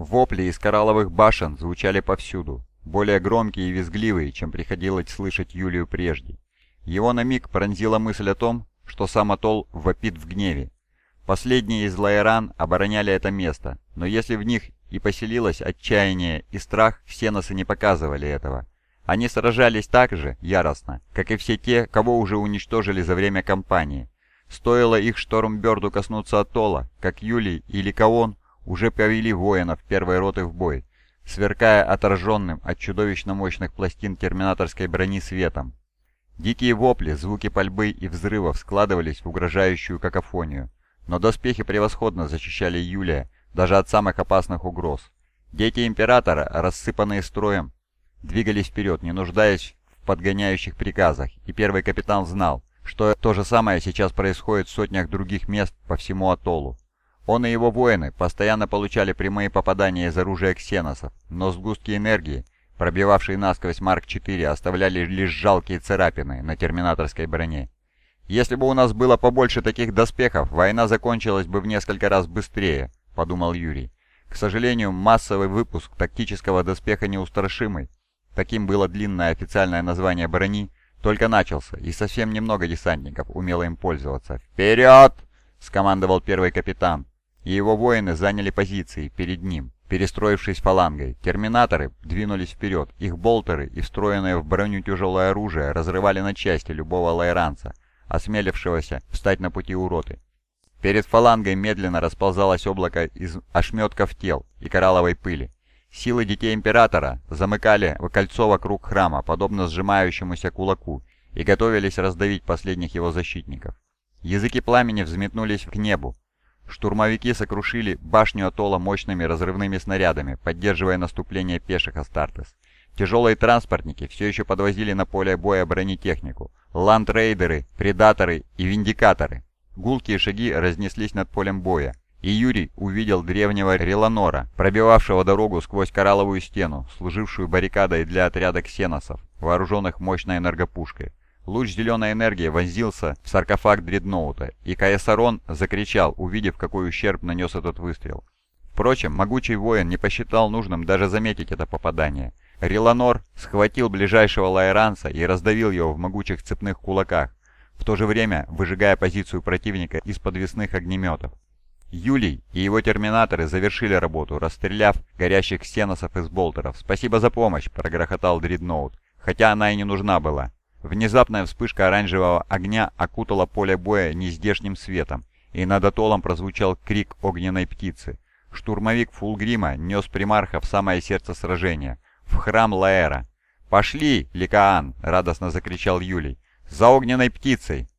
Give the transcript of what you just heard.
Вопли из коралловых башен звучали повсюду, более громкие и визгливые, чем приходилось слышать Юлию прежде. Его на миг пронзила мысль о том, что сам Атолл вопит в гневе. Последние из Лаэран обороняли это место, но если в них и поселилось отчаяние и страх, ксеносы не показывали этого. Они сражались так же яростно, как и все те, кого уже уничтожили за время кампании. Стоило их Штормберду коснуться Атолла, как Юлий и Ликаон уже повели воинов первой роты в бой, сверкая отраженным от чудовищно мощных пластин терминаторской брони светом. Дикие вопли, звуки пальбы и взрывов складывались в угрожающую какофонию, но доспехи превосходно защищали Юлия даже от самых опасных угроз. Дети Императора, рассыпанные строем, двигались вперед, не нуждаясь в подгоняющих приказах, и первый капитан знал, что то же самое сейчас происходит в сотнях других мест по всему атоллу. Он и его воины постоянно получали прямые попадания из оружия ксеносов, но сгустки энергии, пробивавшие насквозь Марк-4, оставляли лишь жалкие царапины на терминаторской броне. «Если бы у нас было побольше таких доспехов, война закончилась бы в несколько раз быстрее», — подумал Юрий. К сожалению, массовый выпуск тактического доспеха неустрашимый, таким было длинное официальное название брони, только начался, и совсем немного десантников умело им пользоваться. «Вперед!» — скомандовал первый капитан, и его воины заняли позиции перед ним, перестроившись фалангой. Терминаторы двинулись вперед, их болтеры и встроенное в броню тяжелое оружие разрывали на части любого лайранца, осмелившегося встать на пути уроты. Перед фалангой медленно расползалось облако из ошметков тел и коралловой пыли. Силы детей Императора замыкали кольцо вокруг храма, подобно сжимающемуся кулаку, и готовились раздавить последних его защитников. Языки пламени взметнулись к небу. Штурмовики сокрушили башню Атолла мощными разрывными снарядами, поддерживая наступление пеших Астартес. Тяжелые транспортники все еще подвозили на поле боя бронетехнику. Ландрейдеры, Предаторы и Виндикаторы. Гулкие шаги разнеслись над полем боя, и Юрий увидел древнего Реланора, пробивавшего дорогу сквозь коралловую стену, служившую баррикадой для отряда ксеносов, вооруженных мощной энергопушкой. Луч зеленой энергии вонзился в саркофаг дредноута, и Каесарон закричал, увидев, какой ущерб нанес этот выстрел. Впрочем, могучий воин не посчитал нужным даже заметить это попадание. Реланор схватил ближайшего лайранца и раздавил его в могучих цепных кулаках, в то же время выжигая позицию противника из подвесных огнеметов. Юлий и его терминаторы завершили работу, расстреляв горящих стеносов из болтеров. «Спасибо за помощь!» — прогрохотал Дредноут, хотя она и не нужна была. Внезапная вспышка оранжевого огня окутала поле боя нездешним светом, и над атоллом прозвучал крик огненной птицы. Штурмовик Фулгрима нес примарха в самое сердце сражения, в храм Лаэра. «Пошли, Ликаан!» — радостно закричал Юлий. «За огненной птицей!»